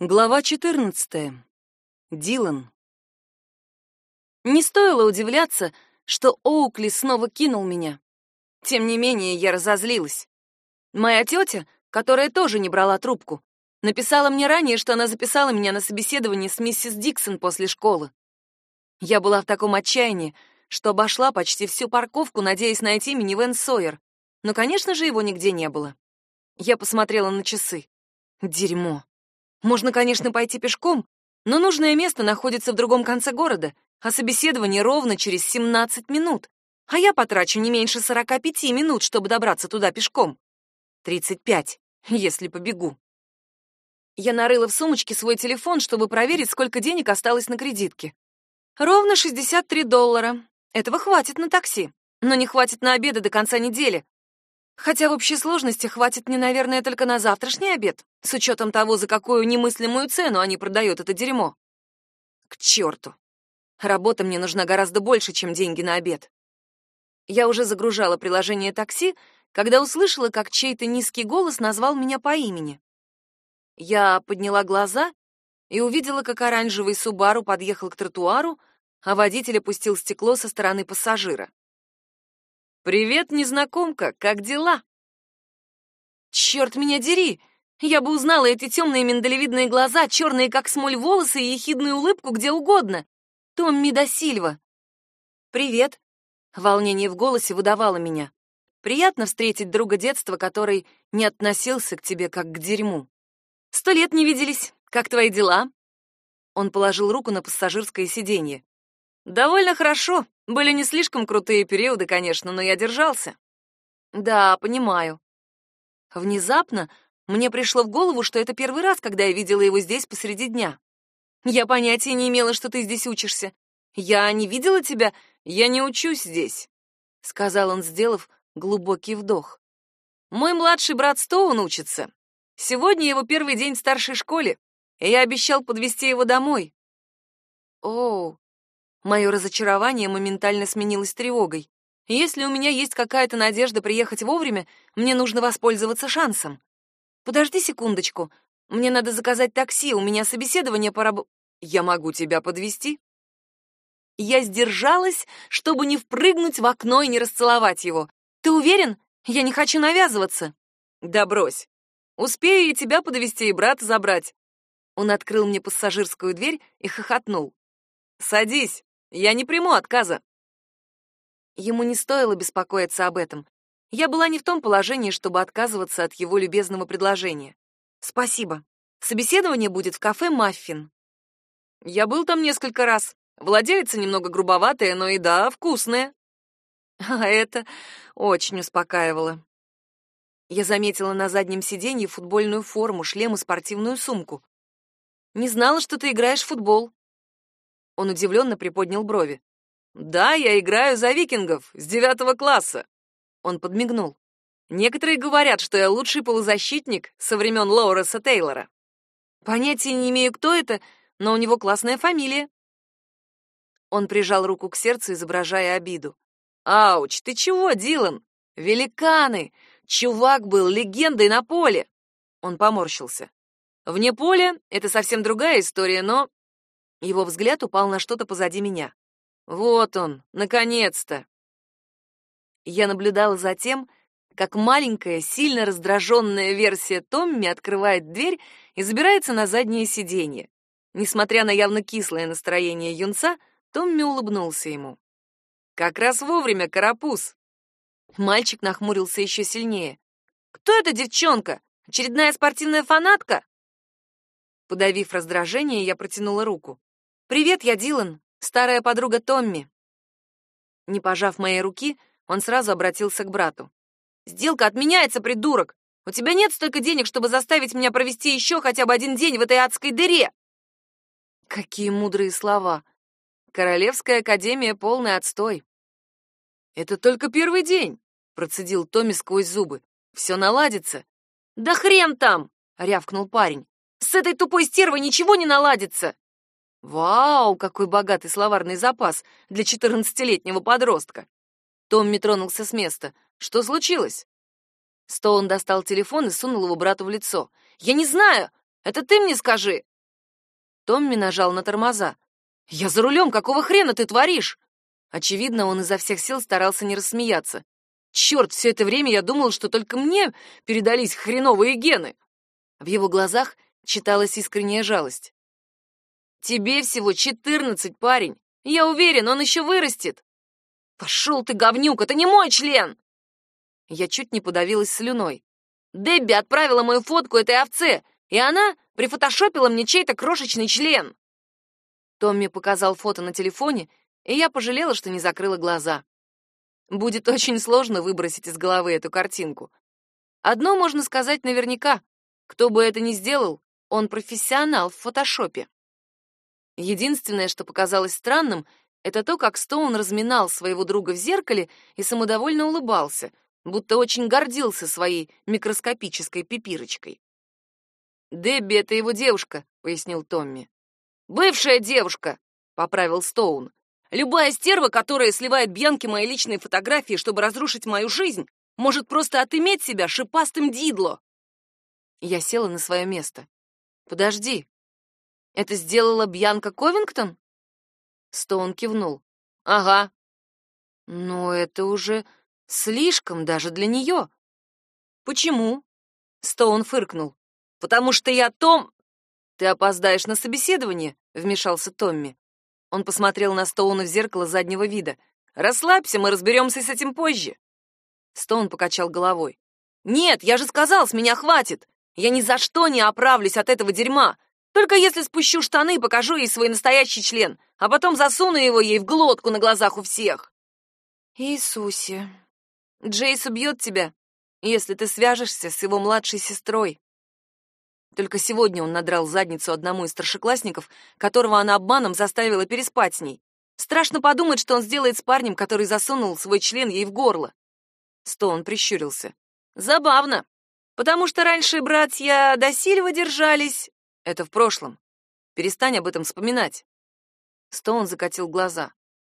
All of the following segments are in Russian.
Глава 14. Дилан. Не стоило удивляться, что Оукли снова кинул меня. Тем не менее, я разозлилась. Моя тетя, которая тоже не брала трубку, написала мне ранее, что она записала меня на собеседование с миссис Диксон после школы. Я была в таком отчаянии, что обошла почти всю парковку, надеясь найти минивэн Сойер. Но, конечно же, его нигде не было. Я посмотрела на часы. Дерьмо. Можно, конечно, пойти пешком, но нужное место находится в другом конце города, а собеседование ровно через 17 минут. А я потрачу не меньше 45 минут, чтобы добраться туда пешком. 35, если побегу. Я нарыла в сумочке свой телефон, чтобы проверить, сколько денег осталось на кредитке. Ровно 63 доллара. Этого хватит на такси, но не хватит на обеды до конца недели, Хотя в общей сложности хватит мне, наверное, только на завтрашний обед, с учетом того, за какую немыслимую цену они продают это дерьмо. К черту. Работа мне нужна гораздо больше, чем деньги на обед. Я уже загружала приложение такси, когда услышала, как чей-то низкий голос назвал меня по имени. Я подняла глаза и увидела, как оранжевый Субару подъехал к тротуару, а водитель опустил стекло со стороны пассажира. «Привет, незнакомка, как дела?» «Черт меня дери! Я бы узнала эти темные миндалевидные глаза, черные как смоль волосы и ехидную улыбку где угодно. Томми да Сильва!» «Привет!» — волнение в голосе выдавало меня. «Приятно встретить друга детства, который не относился к тебе как к дерьму. Сто лет не виделись. Как твои дела?» Он положил руку на пассажирское сиденье. «Довольно хорошо. Были не слишком крутые периоды, конечно, но я держался. Да, понимаю. Внезапно мне пришло в голову, что это первый раз, когда я видела его здесь посреди дня. Я понятия не имела, что ты здесь учишься. Я не видела тебя, я не учусь здесь, сказал он, сделав глубокий вдох. Мой младший брат Стоун учится. Сегодня его первый день в старшей школе, и я обещал подвести его домой. О, Мое разочарование моментально сменилось тревогой. Если у меня есть какая-то надежда приехать вовремя, мне нужно воспользоваться шансом. Подожди секундочку. Мне надо заказать такси, у меня собеседование по раб... Я могу тебя подвести. Я сдержалась, чтобы не впрыгнуть в окно и не расцеловать его. Ты уверен? Я не хочу навязываться. Да брось. Успею и тебя подвести, и брата забрать. Он открыл мне пассажирскую дверь и хохотнул. Садись. Я не приму отказа. Ему не стоило беспокоиться об этом. Я была не в том положении, чтобы отказываться от его любезного предложения. Спасибо. Собеседование будет в кафе Маффин. Я был там несколько раз. Владелица немного грубоватая, но и да, вкусная. А это очень успокаивало. Я заметила на заднем сиденье футбольную форму, шлем и спортивную сумку. Не знала, что ты играешь в футбол. Он удивленно приподнял брови. «Да, я играю за викингов с девятого класса». Он подмигнул. «Некоторые говорят, что я лучший полузащитник со времен Лоуреса Тейлора. Понятия не имею, кто это, но у него классная фамилия». Он прижал руку к сердцу, изображая обиду. «Ауч, ты чего, Дилан? Великаны! Чувак был легендой на поле!» Он поморщился. «Вне поля — это совсем другая история, но его взгляд упал на что-то позади меня. Вот он, наконец-то. Я наблюдала за тем, как маленькая, сильно раздраженная версия Томми открывает дверь и забирается на заднее сиденье. Несмотря на явно кислое настроение юнца, Томми улыбнулся ему. «Как раз вовремя, карапуз!» Мальчик нахмурился еще сильнее. «Кто эта девчонка? Очередная спортивная фанатка?» Подавив раздражение, я протянула руку. «Привет, я Дилан, старая подруга Томми». Не пожав моей руки, он сразу обратился к брату. «Сделка отменяется, придурок! У тебя нет столько денег, чтобы заставить меня провести еще хотя бы один день в этой адской дыре!» Какие мудрые слова! Королевская академия — полный отстой. «Это только первый день», — процедил Томми сквозь зубы. «Все наладится». «Да хрен там!» — рявкнул парень. «С этой тупой стервой ничего не наладится!» Вау, какой богатый словарный запас для четырнадцатилетнего подростка. Томми тронулся с места. Что случилось? Стоун достал телефон и сунул его брату в лицо. Я не знаю. Это ты мне скажи!» Томми нажал на тормоза. «Я за рулем, какого хрена ты творишь?» Очевидно, он изо всех сил старался не рассмеяться. «Черт, все это время я думал, что только мне передались хреновые гены!» В его глазах читалась искренняя жалость. «Тебе всего четырнадцать, парень. Я уверен, он еще вырастет». «Пошел ты, говнюк, это не мой член!» Я чуть не подавилась слюной. Дебби отправила мою фотку этой овце, и она прифотошопила мне чей-то крошечный член. Томми показал фото на телефоне, и я пожалела, что не закрыла глаза. Будет очень сложно выбросить из головы эту картинку. Одно можно сказать наверняка. Кто бы это ни сделал, он профессионал в фотошопе. Единственное, что показалось странным, это то, как Стоун разминал своего друга в зеркале и самодовольно улыбался, будто очень гордился своей микроскопической пипирочкой. «Дебби — это его девушка», — пояснил Томми. «Бывшая девушка», — поправил Стоун. «Любая стерва, которая сливает Бьянке мои личные фотографии, чтобы разрушить мою жизнь, может просто отыметь себя шипастым дидло». Я села на свое место. «Подожди, это сделала Бьянка Ковингтон?» Стоун кивнул. «Ага». «Но это уже слишком даже для нее». «Почему?» Стоун фыркнул. «Потому что я Том...» «Ты опоздаешь на собеседование», — вмешался Томми. Он посмотрел на Стоуна в зеркало заднего вида. «Расслабься, мы разберемся с этим позже». Стоун покачал головой. «Нет, я же сказал, с меня хватит. Я ни за что не оправлюсь от этого дерьма. Только если спущу штаны и покажу ей свой настоящий член, а потом засуну его ей в глотку на глазах у всех». «Иисусе, Джейс убьет тебя, если ты свяжешься с его младшей сестрой». Только сегодня он надрал задницу одному из старшеклассников, которого она обманом заставила переспать с ней. Страшно подумать, что он сделает с парнем, который засунул свой член ей в горло. Стоун прищурился. Забавно, потому что раньше братья Досильва держались. Это в прошлом. Перестань об этом вспоминать. Стоун закатил глаза.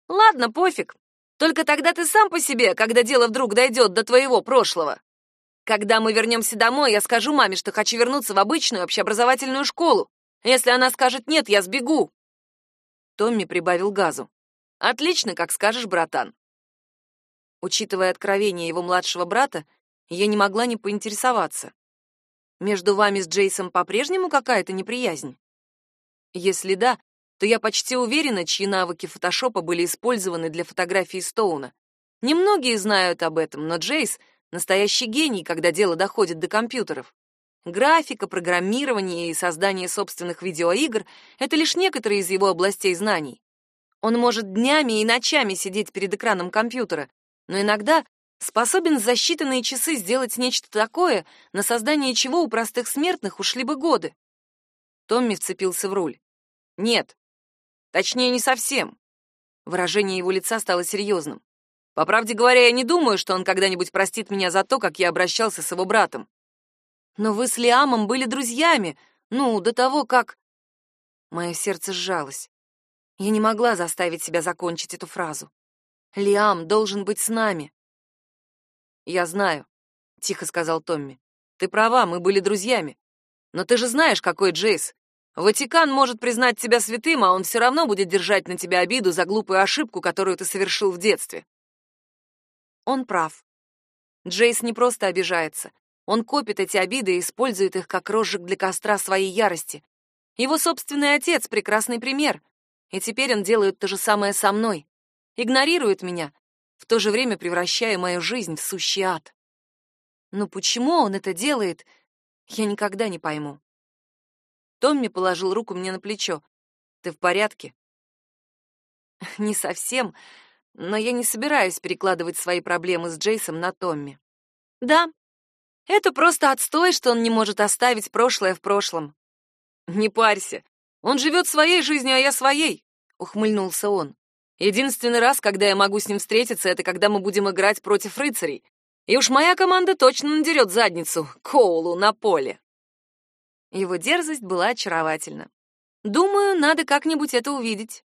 Ладно, пофиг. Только тогда ты сам по себе, когда дело вдруг дойдет до твоего прошлого. Когда мы вернемся домой, я скажу маме, что хочу вернуться в обычную общеобразовательную школу. Если она скажет нет, я сбегу. Томми прибавил газу. Отлично, как скажешь, братан. Учитывая откровение его младшего брата, я не могла не поинтересоваться. Между вами с Джейсом по-прежнему какая-то неприязнь? Если да, то я почти уверена, чьи навыки фотошопа были использованы для фотографии Стоуна. Немногие знают об этом, но Джейс — Настоящий гений, когда дело доходит до компьютеров. Графика, программирование и создание собственных видеоигр — это лишь некоторые из его областей знаний. Он может днями и ночами сидеть перед экраном компьютера, но иногда способен за считанные часы сделать нечто такое, на создание чего у простых смертных ушли бы годы. Томми вцепился в руль. Нет. Точнее, не совсем. Выражение его лица стало серьезным. По правде говоря, я не думаю, что он когда-нибудь простит меня за то, как я обращался с его братом. Но вы с Лиамом были друзьями, ну, до того, как... Мое сердце сжалось. Я не могла заставить себя закончить эту фразу. Лиам должен быть с нами. Я знаю, тихо сказал Томми. Ты права, мы были друзьями. Но ты же знаешь, какой Джейс. Ватикан может признать тебя святым, а он все равно будет держать на тебя обиду за глупую ошибку, которую ты совершил в детстве. Он прав. Джейс не просто обижается. Он копит эти обиды и использует их как розжиг для костра своей ярости. Его собственный отец — прекрасный пример. И теперь он делает то же самое со мной. Игнорирует меня, в то же время превращая мою жизнь в сущий ад. Но почему он это делает, я никогда не пойму. Томми положил руку мне на плечо. «Ты в порядке?» «Не совсем», но я не собираюсь перекладывать свои проблемы с Джейсом на Томми. Да, это просто отстой, что он не может оставить прошлое в прошлом. Не парься, он живет своей жизнью, а я своей, ухмыльнулся он. Единственный раз, когда я могу с ним встретиться, это когда мы будем играть против рыцарей. И уж моя команда точно надерет задницу Коулу на поле. Его дерзость была очаровательна. Думаю, надо как-нибудь это увидеть.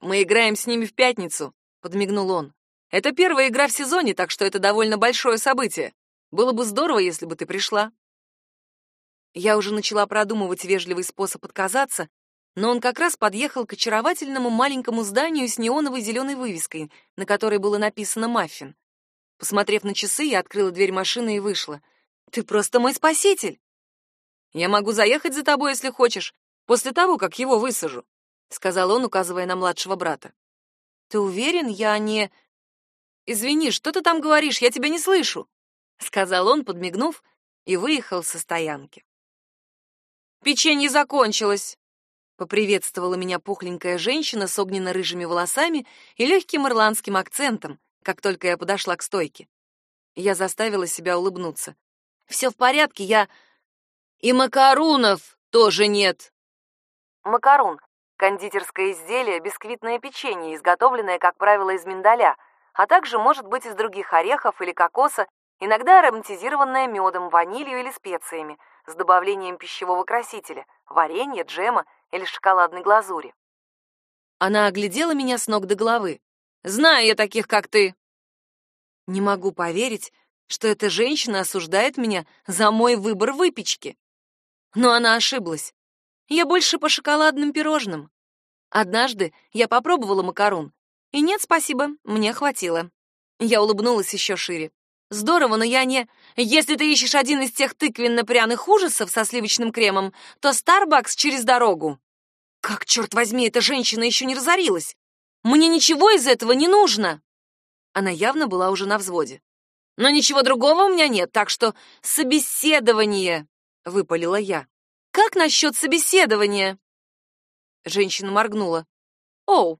Мы играем с ними в пятницу, подмигнул он. Это первая игра в сезоне, так что это довольно большое событие. Было бы здорово, если бы ты пришла. Я уже начала продумывать вежливый способ отказаться, но он как раз подъехал к очаровательному маленькому зданию с неоновой зеленой вывеской, на которой было написано «Маффин». Посмотрев на часы, я открыла дверь машины и вышла. «Ты просто мой спаситель!» «Я могу заехать за тобой, если хочешь, после того, как его высажу», — сказал он, указывая на младшего брата. «Ты уверен, я не...» «Извини, что ты там говоришь? Я тебя не слышу», — сказал он, подмигнув, и выехал со стоянки. «Печенье закончилось», — поприветствовала меня пухленькая женщина с огненно-рыжими волосами и легким ирландским акцентом, как только я подошла к стойке. Я заставила себя улыбнуться. «Все в порядке, я...» «И макарунов тоже нет!» Макарун — кондитерское изделие, бисквитное печенье, изготовленное, как правило, из миндаля, а также может быть из других орехов или кокоса, иногда ароматизированное медом, ванилью или специями, с добавлением пищевого красителя, варенья, джема или шоколадной глазури. Она оглядела меня с ног до головы. «Знаю я таких, как ты!» Не могу поверить, что эта женщина осуждает меня за мой выбор выпечки. Но она ошиблась. Я больше по шоколадным пирожным. Однажды я попробовала макарон, и нет, спасибо, мне хватило. Я улыбнулась еще шире. Здорово, но я не... Если ты ищешь один из тех тыквенно-пряных ужасов со сливочным кремом, то Starbucks через дорогу. Как, черт возьми, эта женщина еще не разорилась? Мне ничего из этого не нужно. Она явно была уже на взводе. Но ничего другого у меня нет, так что собеседование, выпалила я. Как насчет собеседования? Женщина моргнула. Оу.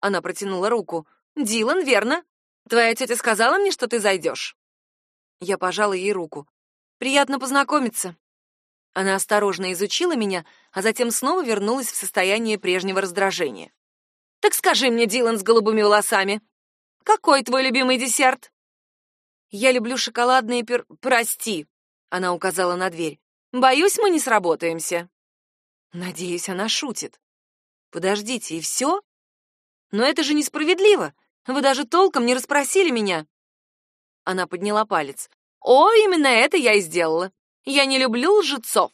Она протянула руку. Дилан, верно? Твоя тетя сказала мне, что ты зайдешь. Я пожала ей руку. «Приятно познакомиться». Она осторожно изучила меня, а затем снова вернулась в состояние прежнего раздражения. «Так скажи мне, Дилан с голубыми волосами, какой твой любимый десерт?» «Я люблю шоколадные пер... Прости», — она указала на дверь. «Боюсь, мы не сработаемся». Надеюсь, она шутит. «Подождите, и все? Но это же несправедливо. Вы даже толком не расспросили меня». Она подняла палец. «О, именно это я и сделала. Я не люблю лжецов».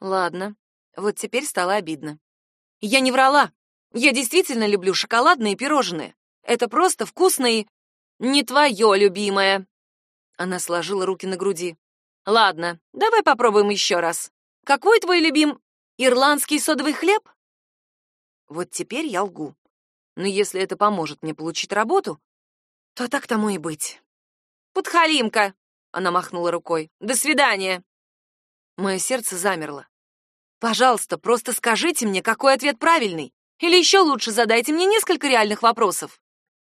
Ладно, вот теперь стало обидно. Я не врала. Я действительно люблю шоколадные пирожные. Это просто вкусно и... Не твое, любимое. Она сложила руки на груди. Ладно, давай попробуем еще раз. Какой твой любим... Ирландский содовый хлеб? Вот теперь я лгу. Но если это поможет мне получить работу, то так тому и быть. «Подхалимка!» — она махнула рукой. «До свидания!» Мое сердце замерло. «Пожалуйста, просто скажите мне, какой ответ правильный. Или еще лучше, задайте мне несколько реальных вопросов».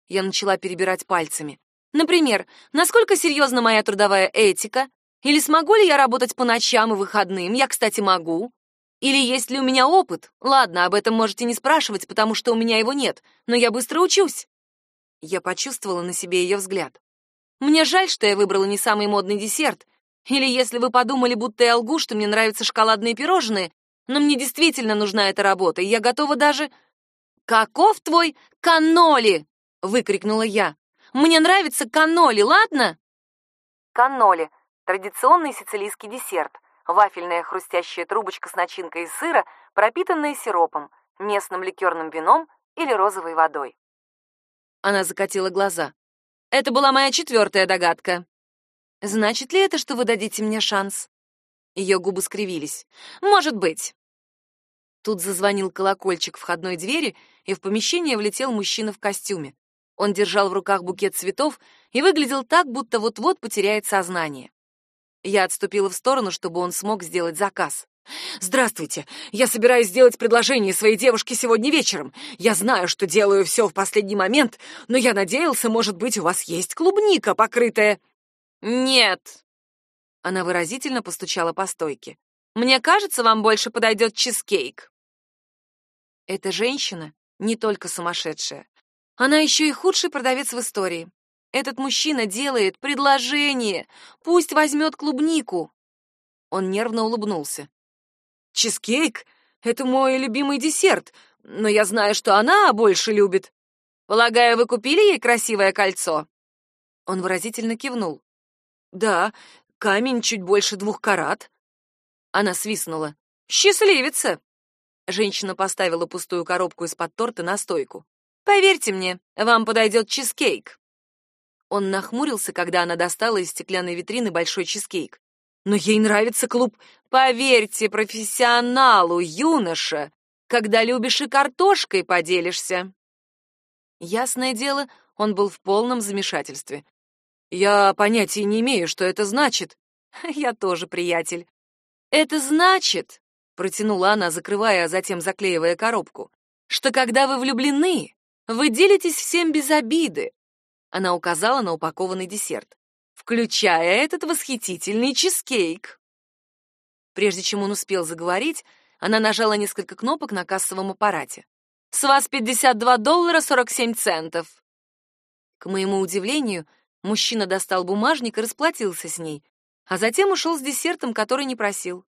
Я начала перебирать пальцами. Например, насколько серьезна моя трудовая этика? Или смогу ли я работать по ночам и выходным? Я, кстати, могу. Или есть ли у меня опыт? Ладно, об этом можете не спрашивать, потому что у меня его нет, но я быстро учусь. Я почувствовала на себе ее взгляд. Мне жаль, что я выбрала не самый модный десерт. Или если вы подумали, будто я лгу, что мне нравятся шоколадные пирожные, но мне действительно нужна эта работа, и я готова даже... «Каков твой каноли?» — выкрикнула я. «Мне нравится каноли, ладно?» Каноли — традиционный сицилийский десерт. Вафельная хрустящая трубочка с начинкой из сыра, пропитанная сиропом, местным ликерным вином или розовой водой. Она закатила глаза. Это была моя четвертая догадка. Значит ли это, что вы дадите мне шанс? Ее губы скривились. Может быть. Тут зазвонил колокольчик входной двери, и в помещение влетел мужчина в костюме. Он держал в руках букет цветов и выглядел так, будто вот-вот потеряет сознание. Я отступила в сторону, чтобы он смог сделать заказ. «Здравствуйте! Я собираюсь сделать предложение своей девушке сегодня вечером. Я знаю, что делаю все в последний момент, но я надеялся, может быть, у вас есть клубника, покрытая...» «Нет!» Она выразительно постучала по стойке. «Мне кажется, вам больше подойдет чизкейк». Эта женщина не только сумасшедшая. Она еще и худший продавец в истории. Этот мужчина делает предложение. Пусть возьмет клубнику. Он нервно улыбнулся. Чизкейк — это мой любимый десерт, но я знаю, что она больше любит. Полагаю, вы купили ей красивое кольцо?» Он выразительно кивнул. «Да, камень чуть больше двух карат». Она свистнула. «Счастливица!» Женщина поставила пустую коробку из-под торта на стойку. «Поверьте мне, вам подойдет чизкейк». Он нахмурился, когда она достала из стеклянной витрины большой чизкейк. «Но ей нравится клуб. Поверьте профессионалу, юноша, когда любишь и картошкой поделишься». Ясное дело, он был в полном замешательстве. «Я понятия не имею, что это значит». «Я тоже, приятель». «Это значит, протянула она, закрывая, а затем заклеивая коробку, что когда вы влюблены, вы делитесь всем без обиды. Она указала на упакованный десерт, включая этот восхитительный чизкейк. Прежде чем он успел заговорить, она нажала несколько кнопок на кассовом аппарате. «С вас 52 доллара 47 центов». К моему удивлению, мужчина достал бумажник и расплатился с ней, а затем ушел с десертом, который не просил.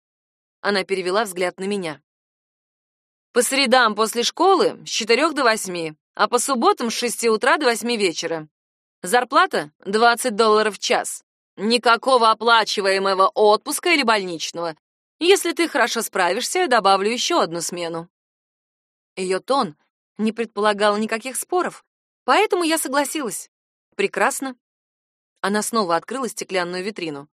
Она перевела взгляд на меня. По средам после школы с четырех до восьми, а по субботам с шести утра до восьми вечера. Зарплата — 20 долларов в час. Никакого оплачиваемого отпуска или больничного. Если ты хорошо справишься, я добавлю еще одну смену. Ее тон не предполагал никаких споров, поэтому я согласилась. Прекрасно. Она снова открыла стеклянную витрину.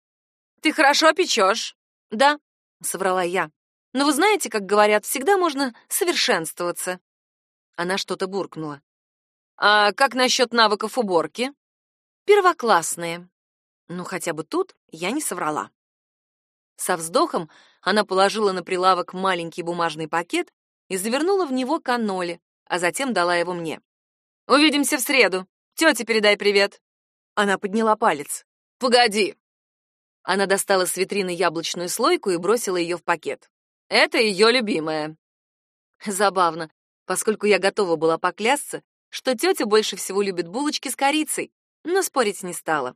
Ты хорошо печешь? Да. — соврала я. «Но вы знаете, как говорят, всегда можно совершенствоваться». Она что-то буркнула. «А как насчет навыков уборки?» «Первоклассные». Ну, хотя бы тут я не соврала. Со вздохом она положила на прилавок маленький бумажный пакет и завернула в него каноли, а затем дала его мне. «Увидимся в среду. Тете передай привет». Она подняла палец. «Погоди, она достала с витрины яблочную слойку и бросила ее в пакет. Это ее любимая. Забавно, поскольку я готова была поклясться, что тетя больше всего любит булочки с корицей, но спорить не стала.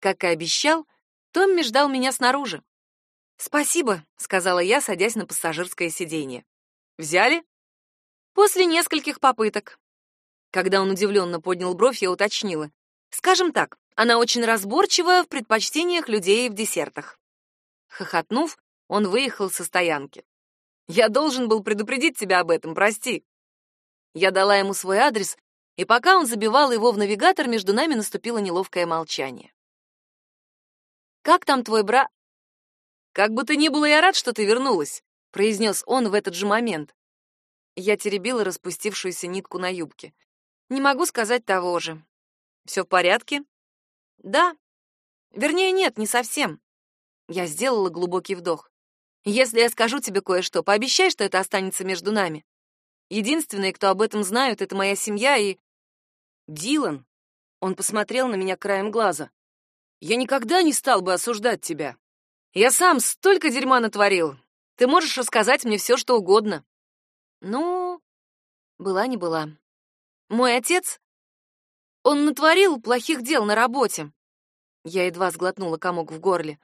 Как и обещал, Томми ждал меня снаружи. «Спасибо», — сказала я, садясь на пассажирское сиденье. «Взяли?» «После нескольких попыток». Когда он удивленно поднял бровь, я уточнила. «Скажем так, она очень разборчива в предпочтениях людей в десертах. Хохотнув, он выехал со стоянки. Я должен был предупредить тебя об этом, прости. Я дала ему свой адрес, и пока он забивал его в навигатор, между нами наступило неловкое молчание. Как там твой бра? Как бы то ни было, я рад, что ты вернулась, произнес он в этот же момент. Я теребила распустившуюся нитку на юбке. Не могу сказать того же. Все в порядке? Да. Вернее, нет, не совсем. Я сделала глубокий вдох. Если я скажу тебе кое-что, пообещай, что это останется между нами. Единственные, кто об этом знают, это моя семья и... Дилан. Он посмотрел на меня краем глаза. Я никогда не стал бы осуждать тебя. Я сам столько дерьма натворил. Ты можешь рассказать мне все, что угодно. Ну, была не была. Мой отец он натворил плохих дел на работе. Я едва сглотнула комок в горле.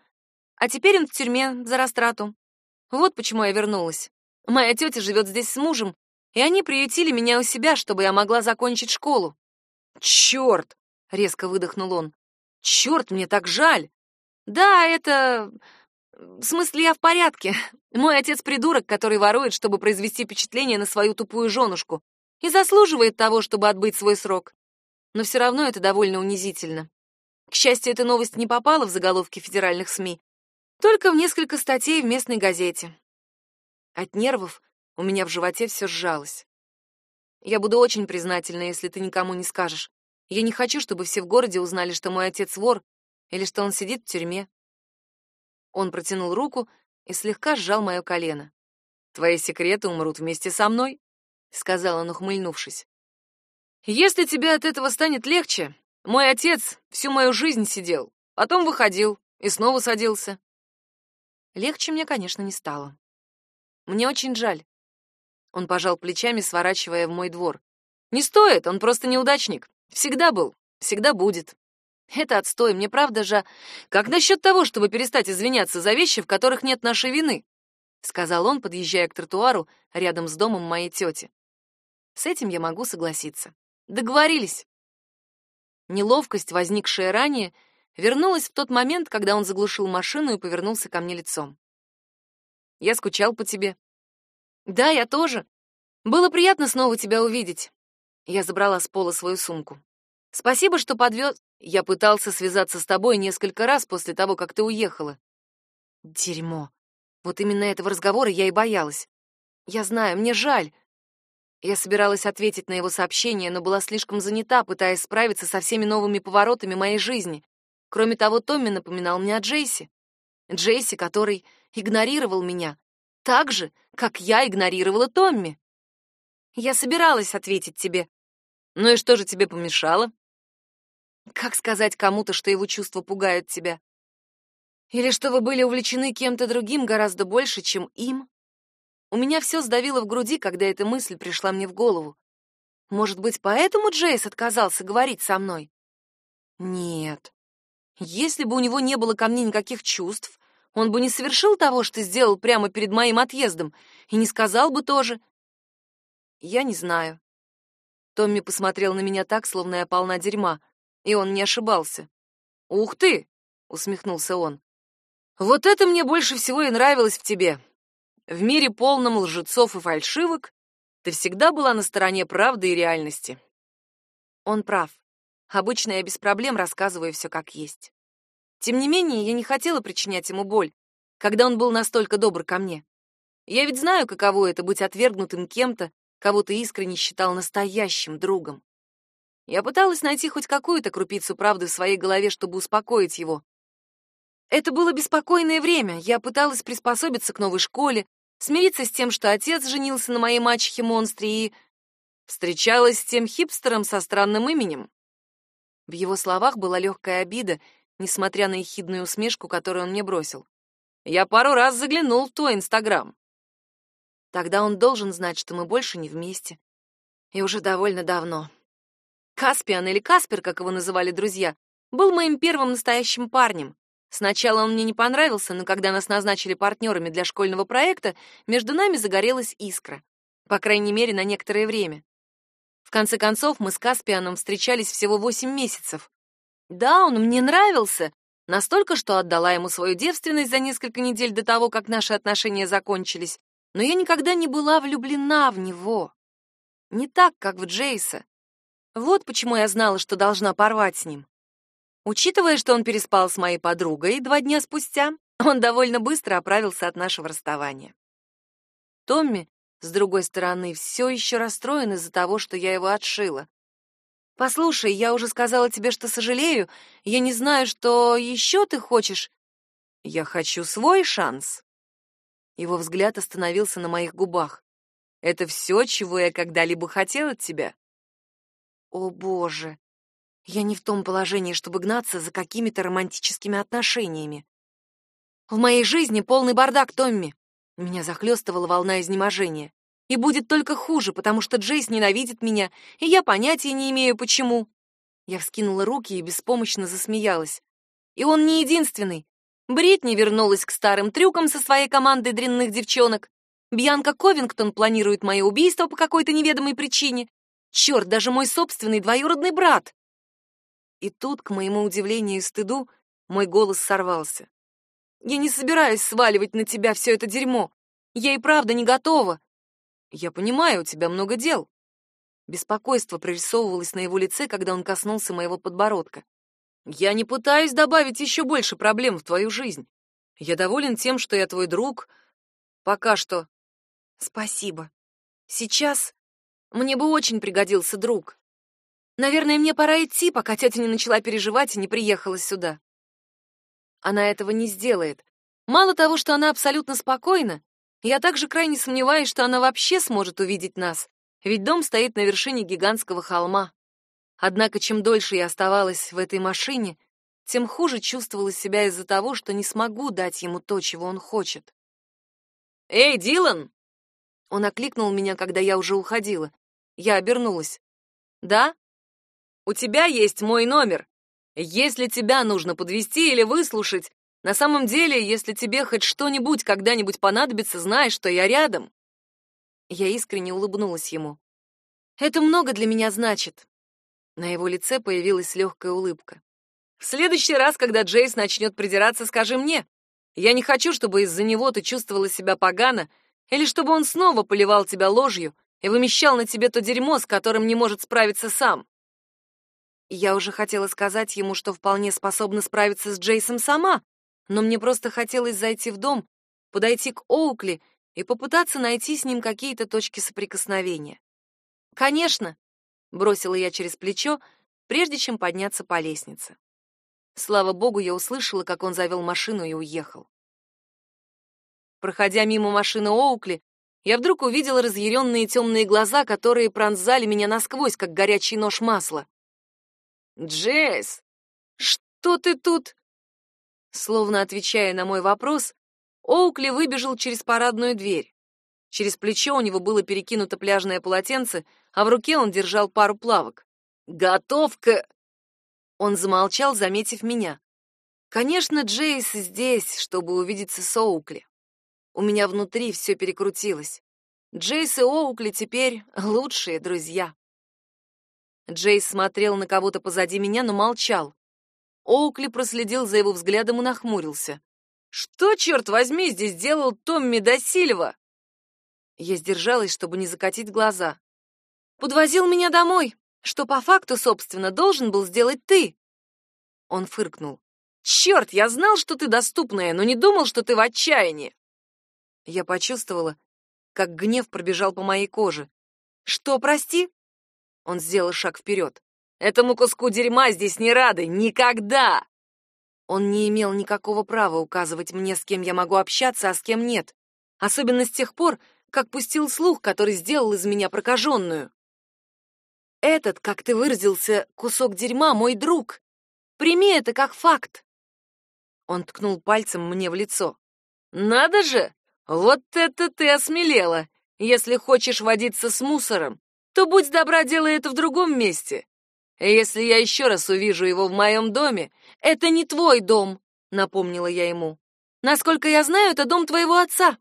А теперь он в тюрьме за растрату. Вот почему я вернулась. Моя тетя живет здесь с мужем, и они приютили меня у себя, чтобы я могла закончить школу. Черт! резко выдохнул он. Черт, мне так жаль. Да, это... В смысле, я в порядке. Мой отец придурок, который ворует, чтобы произвести впечатление на свою тупую женушку, и заслуживает того, чтобы отбыть свой срок но все равно это довольно унизительно. К счастью, эта новость не попала в заголовки федеральных СМИ, только в несколько статей в местной газете. От нервов у меня в животе все сжалось. Я буду очень признательна, если ты никому не скажешь. Я не хочу, чтобы все в городе узнали, что мой отец вор или что он сидит в тюрьме. Он протянул руку и слегка сжал мое колено. Твои секреты умрут вместе со мной, сказал он, ухмыльнувшись. Если тебе от этого станет легче, мой отец всю мою жизнь сидел, потом выходил и снова садился. Легче мне, конечно, не стало. Мне очень жаль. Он пожал плечами, сворачивая в мой двор. Не стоит, он просто неудачник. Всегда был, всегда будет. Это отстой, мне правда же. Как насчет того, чтобы перестать извиняться за вещи, в которых нет нашей вины? сказал он, подъезжая к тротуару рядом с домом моей тети. С этим я могу согласиться. Договорились. Неловкость, возникшая ранее, вернулась в тот момент, когда он заглушил машину и повернулся ко мне лицом. Я скучал по тебе. Да, я тоже. Было приятно снова тебя увидеть. Я забрала с пола свою сумку. Спасибо, что подвез. Я пытался связаться с тобой несколько раз после того, как ты уехала. Дерьмо. Вот именно этого разговора я и боялась. Я знаю, мне жаль. Я собиралась ответить на его сообщение, но была слишком занята, пытаясь справиться со всеми новыми поворотами моей жизни. Кроме того, Томми напоминал мне о Джейси. Джейси, который игнорировал меня, так же, как я игнорировала Томми. Я собиралась ответить тебе. Ну и что же тебе помешало? Как сказать кому-то, что его чувства пугают тебя? Или что вы были увлечены кем-то другим гораздо больше, чем им? У меня все сдавило в груди, когда эта мысль пришла мне в голову. Может быть, поэтому Джейс отказался говорить со мной? Нет. Если бы у него не было ко мне никаких чувств, он бы не совершил того, что сделал прямо перед моим отъездом, и не сказал бы тоже. Я не знаю. Томми посмотрел на меня так, словно я полна дерьма, и он не ошибался. «Ух ты!» — усмехнулся он. «Вот это мне больше всего и нравилось в тебе. В мире полном лжецов и фальшивок ты всегда была на стороне правды и реальности. Он прав. Обычно я без проблем рассказываю все как есть. Тем не менее, я не хотела причинять ему боль, когда он был настолько добр ко мне. Я ведь знаю, каково это быть отвергнутым кем-то, кого ты искренне считал настоящим другом. Я пыталась найти хоть какую-то крупицу правды в своей голове, чтобы успокоить его. Это было беспокойное время. Я пыталась приспособиться к новой школе, смириться с тем, что отец женился на моей мачехе-монстре и... встречалась с тем хипстером со странным именем. В его словах была легкая обида, несмотря на ехидную усмешку, которую он мне бросил. Я пару раз заглянул в твой Инстаграм. Тогда он должен знать, что мы больше не вместе. И уже довольно давно. Каспиан или Каспер, как его называли друзья, был моим первым настоящим парнем. Сначала он мне не понравился, но когда нас назначили партнерами для школьного проекта, между нами загорелась искра. По крайней мере, на некоторое время. В конце концов, мы с Каспианом встречались всего восемь месяцев. Да, он мне нравился, настолько, что отдала ему свою девственность за несколько недель до того, как наши отношения закончились, но я никогда не была влюблена в него. Не так, как в Джейса. Вот почему я знала, что должна порвать с ним. Учитывая, что он переспал с моей подругой два дня спустя, он довольно быстро оправился от нашего расставания. Томми, с другой стороны, все еще расстроен из-за того, что я его отшила. «Послушай, я уже сказала тебе, что сожалею. Я не знаю, что еще ты хочешь». «Я хочу свой шанс». Его взгляд остановился на моих губах. «Это все, чего я когда-либо хотел от тебя?» «О, Боже!» Я не в том положении, чтобы гнаться за какими-то романтическими отношениями. В моей жизни полный бардак, Томми. Меня захлестывала волна изнеможения. И будет только хуже, потому что Джейс ненавидит меня, и я понятия не имею, почему. Я вскинула руки и беспомощно засмеялась. И он не единственный. Бритни вернулась к старым трюкам со своей командой дрянных девчонок. Бьянка Ковингтон планирует мое убийство по какой-то неведомой причине. Черт, даже мой собственный двоюродный брат. И тут, к моему удивлению и стыду, мой голос сорвался. «Я не собираюсь сваливать на тебя все это дерьмо. Я и правда не готова. Я понимаю, у тебя много дел». Беспокойство прорисовывалось на его лице, когда он коснулся моего подбородка. «Я не пытаюсь добавить еще больше проблем в твою жизнь. Я доволен тем, что я твой друг. Пока что». «Спасибо. Сейчас мне бы очень пригодился друг. Наверное, мне пора идти, пока тетя не начала переживать и не приехала сюда. Она этого не сделает. Мало того, что она абсолютно спокойна, я также крайне сомневаюсь, что она вообще сможет увидеть нас, ведь дом стоит на вершине гигантского холма. Однако, чем дольше я оставалась в этой машине, тем хуже чувствовала себя из-за того, что не смогу дать ему то, чего он хочет. «Эй, Дилан!» Он окликнул меня, когда я уже уходила. Я обернулась. «Да?» У тебя есть мой номер. Если тебя нужно подвести или выслушать, на самом деле, если тебе хоть что-нибудь когда-нибудь понадобится, знай, что я рядом. Я искренне улыбнулась ему. Это много для меня значит. На его лице появилась легкая улыбка. В следующий раз, когда Джейс начнет придираться, скажи мне. Я не хочу, чтобы из-за него ты чувствовала себя погано, или чтобы он снова поливал тебя ложью и вымещал на тебе то дерьмо, с которым не может справиться сам. Я уже хотела сказать ему, что вполне способна справиться с Джейсом сама, но мне просто хотелось зайти в дом, подойти к Оукли и попытаться найти с ним какие-то точки соприкосновения. «Конечно», — бросила я через плечо, прежде чем подняться по лестнице. Слава богу, я услышала, как он завел машину и уехал. Проходя мимо машины Оукли, я вдруг увидела разъяренные темные глаза, которые пронзали меня насквозь, как горячий нож масла. «Джесс, что ты тут?» Словно отвечая на мой вопрос, Оукли выбежал через парадную дверь. Через плечо у него было перекинуто пляжное полотенце, а в руке он держал пару плавок. «Готовка!» Он замолчал, заметив меня. Конечно, Джейс здесь, чтобы увидеться с Оукли. У меня внутри все перекрутилось. Джейс и Оукли теперь лучшие друзья. Джейс смотрел на кого-то позади меня, но молчал. Оукли проследил за его взглядом и нахмурился. «Что, черт возьми, здесь делал Томми да Сильва?» Я сдержалась, чтобы не закатить глаза. «Подвозил меня домой, что по факту, собственно, должен был сделать ты». Он фыркнул. «Черт, я знал, что ты доступная, но не думал, что ты в отчаянии». Я почувствовала, как гнев пробежал по моей коже. «Что, прости?» Он сделал шаг вперед. Этому куску дерьма здесь не рады. Никогда!» Он не имел никакого права указывать мне, с кем я могу общаться, а с кем нет. Особенно с тех пор, как пустил слух, который сделал из меня прокаженную. Этот, как ты выразился, кусок дерьма — мой друг. Прими это как факт. Он ткнул пальцем мне в лицо. «Надо же! Вот это ты осмелела! Если хочешь водиться с мусором, то будь добра, делай это в другом месте. «Если я еще раз увижу его в моем доме...» «Это не твой дом», — напомнила я ему. «Насколько я знаю, это дом твоего отца».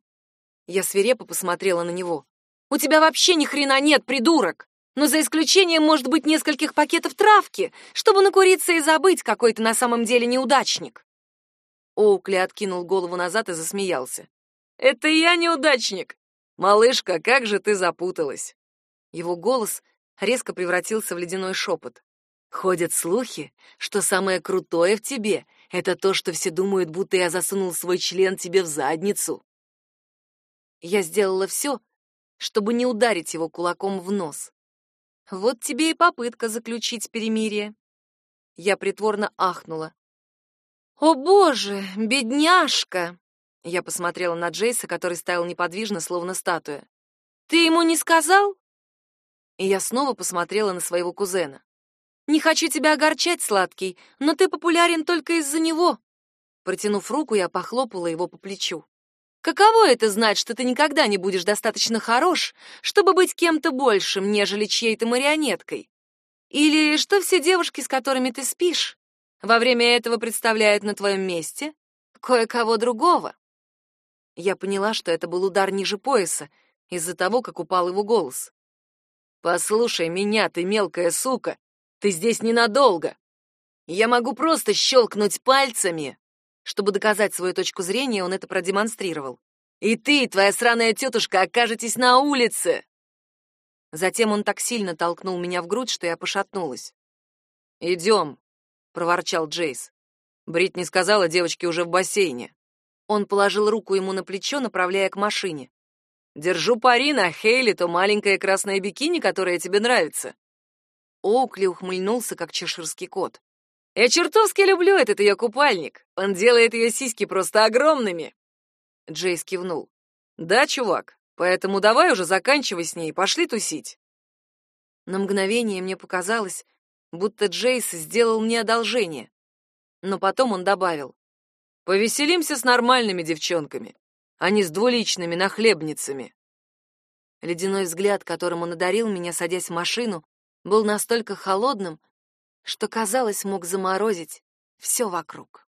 Я свирепо посмотрела на него. «У тебя вообще ни хрена нет, придурок! Но за исключением, может быть, нескольких пакетов травки, чтобы накуриться и забыть, какой ты на самом деле неудачник». Оукли откинул голову назад и засмеялся. «Это я неудачник! Малышка, как же ты запуталась!» Его голос резко превратился в ледяной шепот. Ходят слухи, что самое крутое в тебе — это то, что все думают, будто я засунул свой член тебе в задницу. Я сделала все, чтобы не ударить его кулаком в нос. Вот тебе и попытка заключить перемирие. Я притворно ахнула. «О, боже, бедняжка!» Я посмотрела на Джейса, который стоял неподвижно, словно статуя. «Ты ему не сказал?» И я снова посмотрела на своего кузена. «Не хочу тебя огорчать, сладкий, но ты популярен только из-за него». Протянув руку, я похлопала его по плечу. «Каково это знать, что ты никогда не будешь достаточно хорош, чтобы быть кем-то большим, нежели чьей-то марионеткой? Или что все девушки, с которыми ты спишь, во время этого представляют на твоем месте кое-кого другого?» Я поняла, что это был удар ниже пояса, из-за того, как упал его голос. «Послушай меня, ты мелкая сука! Ты здесь ненадолго! Я могу просто щелкнуть пальцами!» Чтобы доказать свою точку зрения, он это продемонстрировал. «И ты, и твоя сраная тетушка, окажетесь на улице!» Затем он так сильно толкнул меня в грудь, что я пошатнулась. «Идем», — проворчал Джейс. Бритни сказала, девочки уже в бассейне. Он положил руку ему на плечо, направляя к машине. Держу пари на Хейли, то маленькое красное бикини, которое тебе нравится. Оукли ухмыльнулся, как чеширский кот. Я чертовски люблю этот ее купальник. Он делает ее сиськи просто огромными. Джейс кивнул. Да, чувак, поэтому давай уже заканчивай с ней, пошли тусить. На мгновение мне показалось, будто Джейс сделал мне одолжение. Но потом он добавил. Повеселимся с нормальными девчонками а не с двуличными нахлебницами. Ледяной взгляд, которым он одарил меня, садясь в машину, был настолько холодным, что, казалось, мог заморозить все вокруг.